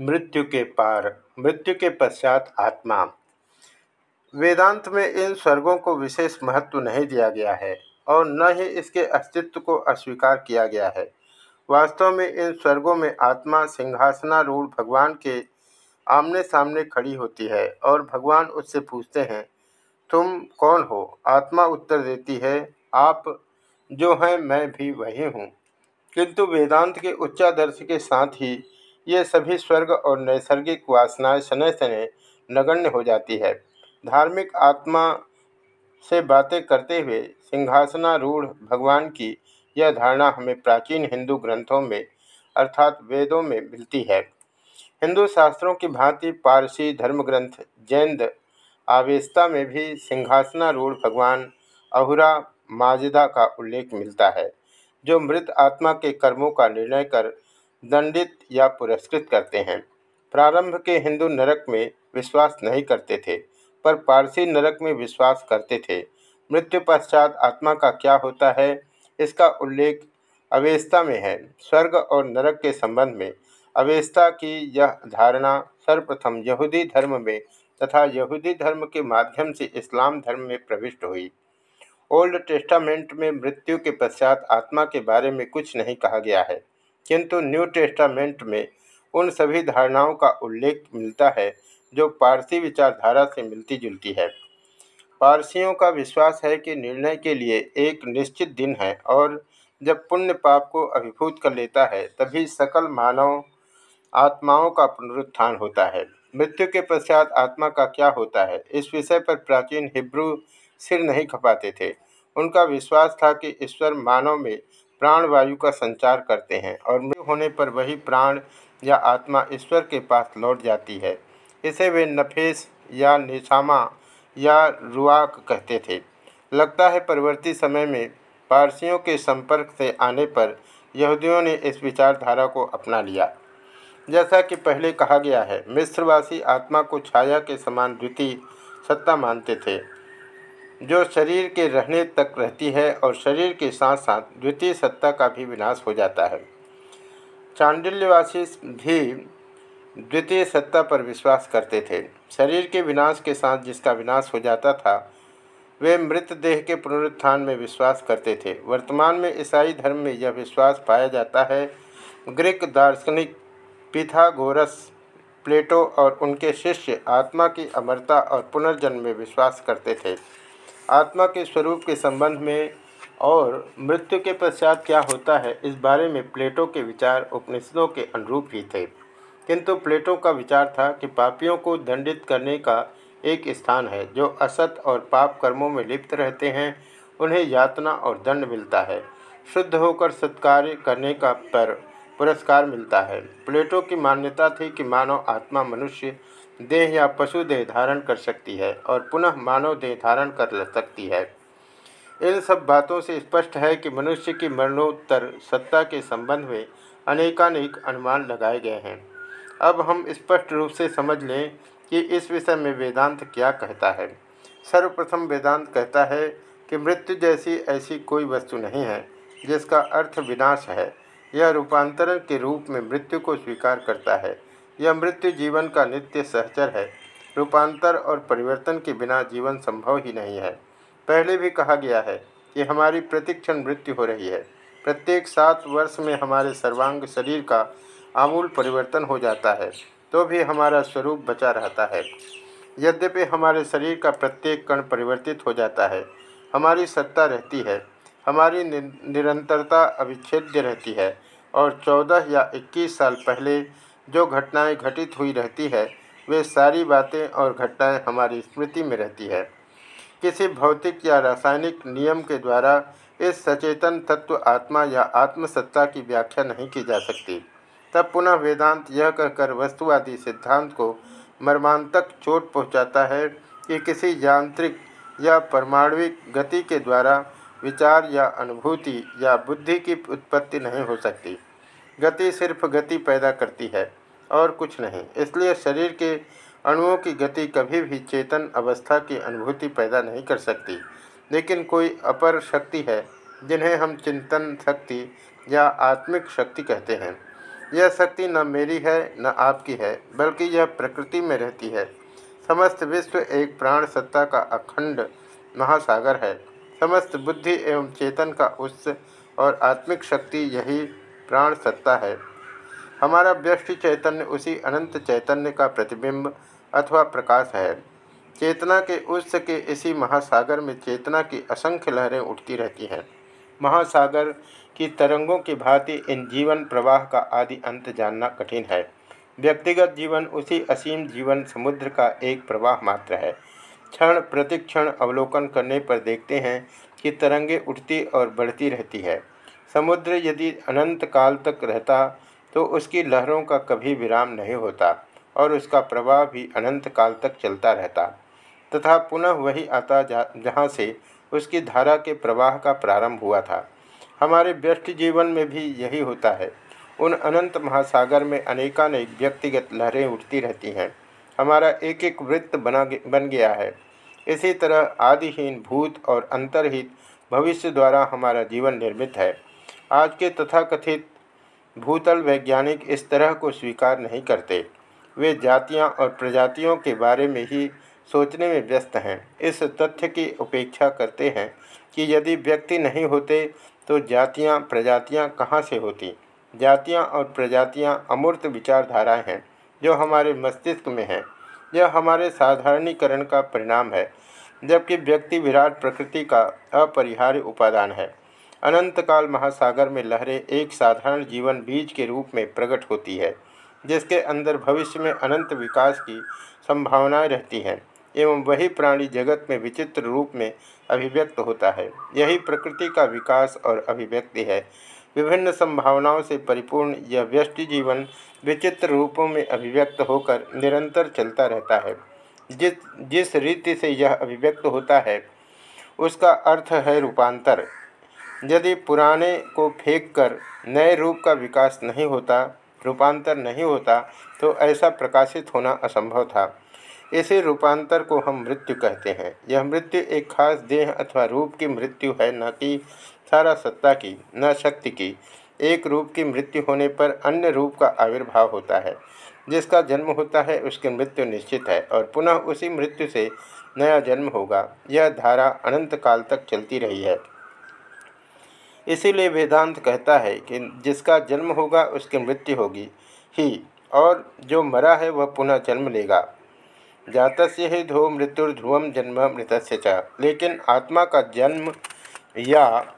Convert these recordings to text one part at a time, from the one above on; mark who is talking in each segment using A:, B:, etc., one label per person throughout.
A: मृत्यु के पार, मृत्यु के पश्चात आत्मा। वेदांत में इन स्वर्गों को विशेष महत्व नहीं दिया गया है और न ही इसके अस्तित्व को अस्वीकार किया गया है। वास्तव में इन स्वर्गों में आत्मा सिंहासनारूढ़ भगवान के आमने सामने खड़ी होती है और भगवान उससे पूछते हैं, तुम कौन हो? आत्मा उत्तर देती है, आप जो हैं, मैं भी वही हूँ। किंतु वेदांत के उच्चादर्श के साथ ही ये सभी स्वर्ग और नैसर्गिक वासनाएँ शनय शनय नगण्य हो जाती है। धार्मिक आत्मा से बातें करते हुए सिंहासनारूढ़ भगवान की यह धारणा हमें प्राचीन हिंदू ग्रंथों में अर्थात वेदों में मिलती है। हिंदू शास्त्रों की भांति पारसी धर्मग्रंथ, जैन आवेस्ता में भी सिंहासनारूढ़ भगवान अहुरा माजिदा का उल्लेख मिलता है, जो मृत आत्मा के कर्मों का निर्णय कर दंडित या पुरस्कृत करते हैं। प्रारंभ के हिंदू नरक में विश्वास नहीं करते थे, पर पारसी नरक में विश्वास करते थे। मृत्यु पश्चात आत्मा का क्या होता है, इसका उल्लेख अवेस्ता में है। स्वर्ग और नरक के संबंध में अवेस्ता की यह धारणा सर्वप्रथम यहूदी धर्म में तथा यहूदी धर्म के माध्यम से इस्लाम धर्म में प्रविष्ट हुई। ओल्ड टेस्टामेंट में मृत्यु के पश्चात आत्मा के बारे में कुछ नहीं कहा गया है। किंतु न्यू टेस्टामेंट में उन सभी धारणाओं का उल्लेख मिलता है, जो पारसी विचारधारा से मिलती जुलती है। पारसियों का विश्वास है कि निर्णय के लिए एक निश्चित दिन है और जब पुण्य पाप को अभिभूत कर लेता है, तभी सकल मानव आत्माओं का पुनरुत्थान होता है। मृत्यु के पश्चात आत्मा का क्या होता है, इस विषय पर प्राचीन हिब्रू सिर नहीं खपाते थे। उनका विश्वास था कि ईश्वर मानव में प्राण वायु का संचार करते हैं और मृत्यु होने पर वही प्राण या आत्मा ईश्वर के पास लौट जाती है। इसे वे नफेस या निशामा या रुआक कहते थे। लगता है परवर्ती समय में पारसियों के संपर्क से आने पर यहूदियों ने इस विचारधारा को अपना लिया। जैसा कि पहले कहा गया है, मिस्रवासी आत्मा को छाया के समान द्वितीय सत्ता मानते थे। जो शरीर के रहने तक रहती है और शरीर के साथ साथ द्वितीय सत्ता का भी विनाश हो जाता है। चांडिल्यवासी भी द्वितीय सत्ता पर विश्वास करते थे। शरीर के विनाश के साथ जिसका विनाश हो जाता था, वे मृत देह के पुनरुत्थान में विश्वास करते थे। वर्तमान में ईसाई धर्म में यह विश्वास पाया जाता है। ग्रीक दार्शनिक पिथागोरस, प्लेटो और उनके शिष्य आत्मा की अमरता और पुनर्जन्म में विश्वास करते थे। आत्मा के स्वरूप के संबंध में और मृत्यु के पश्चात क्या होता है, इस बारे में प्लेटो के विचार उपनिषदों के अनुरूप ही थे। किंतु प्लेटो का विचार था कि पापियों को दंडित करने का एक स्थान है, जो असत और पाप कर्मों में लिप्त रहते हैं, उन्हें यातना और दंड मिलता है। शुद्ध होकर सत्कार्य करने का पर पुरस्कार मिलता है। प्लेटो की मान्यता थी कि मानव आत्मा मनुष्य देह या पशु देह धारण कर सकती है और पुनः मानव देह धारण कर सकती है। इन सब बातों से स्पष्ट है कि मनुष्य की मरणोत्तर सत्ता के संबंध में अनेकानेक अनुमान लगाए गए हैं। अब हम स्पष्ट रूप से समझ लें कि इस विषय में वेदांत क्या कहता है। सर्वप्रथम वेदांत कहता है कि मृत्यु जैसी ऐसी कोई वस्तु नहीं है, जिसका अर्थ विनाश है। यह रूपांतरण के रूप में मृत्यु को स्वीकार करता है। यह मृत्यु जीवन का नित्य सहचर है। रूपांतर और परिवर्तन के बिना जीवन संभव ही नहीं है। पहले भी कहा गया है कि हमारी प्रतिक्षण मृत्यु हो रही है। प्रत्येक सात वर्ष में हमारे सर्वांग शरीर का आमूल परिवर्तन हो जाता है तो भी हमारा स्वरूप बचा रहता है। यद्यपि हमारे शरीर का प्रत्येक कण परिवर्तित हो जाता है, हमारी सत्ता रहती है, हमारी निरंतरता अविच्छेद्य रहती है, और चौदह या इक्कीस साल पहले जो घटनाएँ घटित हुई रहती है, वे सारी बातें और घटनाएँ हमारी स्मृति में रहती है। किसी भौतिक या रासायनिक नियम के द्वारा इस सचेतन तत्व आत्मा या आत्मसत्ता की व्याख्या नहीं की जा सकती। तब पुनः वेदांत यह कहकर वस्तुवादी सिद्धांत को मर्मांतक चोट पहुंचाता है कि किसी यांत्रिक या परमाणविक गति के द्वारा विचार या अनुभूति या बुद्धि की उत्पत्ति नहीं हो सकती। गति सिर्फ़ गति पैदा करती है। और कुछ नहीं। इसलिए शरीर के अणुओं की गति कभी भी चेतन अवस्था की अनुभूति पैदा नहीं कर सकती। लेकिन कोई अपर शक्ति है, जिन्हें हम चिंतन शक्ति या आत्मिक शक्ति कहते हैं। यह शक्ति न मेरी है, न आपकी है, बल्कि यह प्रकृति में रहती है। समस्त विश्व एक प्राण सत्ता का अखंड महासागर है। समस्त बुद्धि एवं चेतन का उच्च और आत्मिक शक्ति यही प्राण सत्ता है। हमारा व्यष्टि चैतन्य उसी अनंत चैतन्य का प्रतिबिंब अथवा प्रकाश है। चेतना के उच्च के इसी महासागर में चेतना की असंख्य लहरें उठती रहती हैं। महासागर की तरंगों की भांति इन जीवन प्रवाह का आदि अंत जानना कठिन है। व्यक्तिगत जीवन उसी असीम जीवन समुद्र का एक प्रवाह मात्र है। क्षण प्रतिक्षण अवलोकन करने पर देखते हैं कि तरंगे उठती और बढ़ती रहती है। समुद्र यदि अनंत काल तक रहता तो उसकी लहरों का कभी विराम नहीं होता और उसका प्रवाह भी अनंत काल तक चलता रहता। तथा पुनः वही आता जहाँ से उसकी धारा के प्रवाह का प्रारंभ हुआ था। हमारे व्यस्त जीवन में भी यही होता है। उन अनंत महासागर में अनेकानेक व्यक्तिगत लहरें उठती रहती हैं। हमारा एक एक वृत्त बना बन गया है। इसी तरह आदिहीन भूत और अंतर्हित भविष्य द्वारा हमारा जीवन निर्मित है। आज के तथाकथित भूतल वैज्ञानिक इस तरह को स्वीकार नहीं करते। वे जातियाँ और प्रजातियों के बारे में ही सोचने में व्यस्त हैं। इस तथ्य की उपेक्षा करते हैं कि यदि व्यक्ति नहीं होते तो जातियाँ प्रजातियाँ कहाँ से होती? जातियाँ और प्रजातियाँ अमूर्त विचारधाराएँ हैं, जो हमारे मस्तिष्क में हैं। यह हमारे साधारणीकरण का परिणाम है, जबकि व्यक्ति विराट प्रकृति का अपरिहार्य उपादान है। अनंतकाल महासागर में लहरें एक साधारण जीवन बीज के रूप में प्रकट होती है, जिसके अंदर भविष्य में अनंत विकास की संभावनाएँ रहती हैं, एवं वही प्राणी जगत में विचित्र रूप में अभिव्यक्त होता है। यही प्रकृति का विकास और अभिव्यक्ति है। विभिन्न संभावनाओं से परिपूर्ण यह व्यष्टि जीवन विचित्र रूपों में अभिव्यक्त होकर निरंतर चलता रहता है। जिस जिस रीति से यह अभिव्यक्त होता है, उसका अर्थ है रूपांतर। यदि पुराने को फेंक कर नए रूप का विकास नहीं होता, रूपांतर नहीं होता तो ऐसा प्रकाशित होना असंभव था। इसी रूपांतर को हम मृत्यु कहते हैं। यह मृत्यु एक खास देह अथवा रूप की मृत्यु है, न कि सारा सत्ता की, न शक्ति की। एक रूप की मृत्यु होने पर अन्य रूप का आविर्भाव होता है। जिसका जन्म होता है, उसकी मृत्यु निश्चित है और पुनः उसी मृत्यु से नया जन्म होगा। यह धारा अनंत काल तक चलती रही है। इसीलिए वेदांत कहता है कि जिसका जन्म होगा उसकी मृत्यु होगी ही, और जो मरा है वह पुनः जन्म लेगा। जात ही ध्रुव मृत्युर्ध्रुव जन्म मृत च। लेकिन आत्मा का जन्म या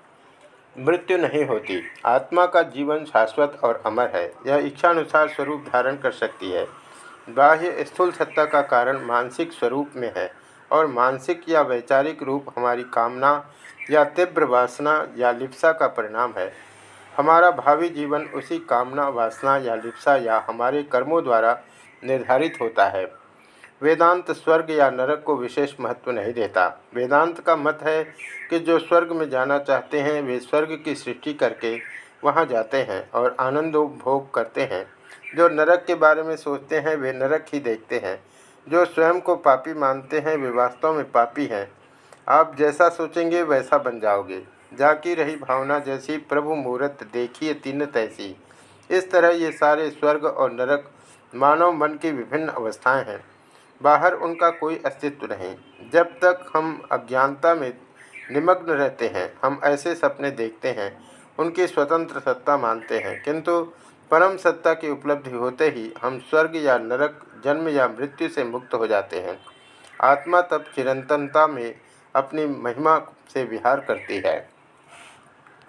A: मृत्यु नहीं होती। आत्मा का जीवन शाश्वत और अमर है। यह इच्छानुसार स्वरूप धारण कर सकती है। बाह्य स्थूल सत्ता का कारण मानसिक स्वरूप में है। और मानसिक या वैचारिक रूप हमारी कामना या तीव्र वासना या लिप्सा का परिणाम है। हमारा भावी जीवन उसी कामना, वासना या लिप्सा या हमारे कर्मों द्वारा निर्धारित होता है। वेदांत स्वर्ग या नरक को विशेष महत्व नहीं देता। वेदांत का मत है कि जो स्वर्ग में जाना चाहते हैं, वे स्वर्ग की सृष्टि करके वहाँ जाते हैं और आनंद भोग करते हैं। जो नरक के बारे में सोचते हैं, वे नरक ही देखते हैं। जो स्वयं को पापी मानते हैं, वे वास्तव में पापी हैं। आप जैसा सोचेंगे, वैसा बन जाओगे। जाकी रही भावना जैसी प्रभु मुहूर्त देखिए तीन तैसी। इस तरह ये सारे स्वर्ग और नरक, मानव मन की विभिन्न अवस्थाएँ हैं। बाहर उनका कोई अस्तित्व नहीं। जब तक हम अज्ञानता में निमग्न रहते हैं, हम ऐसे सपने देखते हैं। उनकी स्वतंत्र सत्ता मानते हैं। किंतु परम सत्ता की उपलब्धि होते ही हम स्वर्ग या नरक, जन्म या मृत्यु से मुक्त हो जाते हैं। आत्मा तब चिरंतनता में अपनी महिमा से विहार करती है।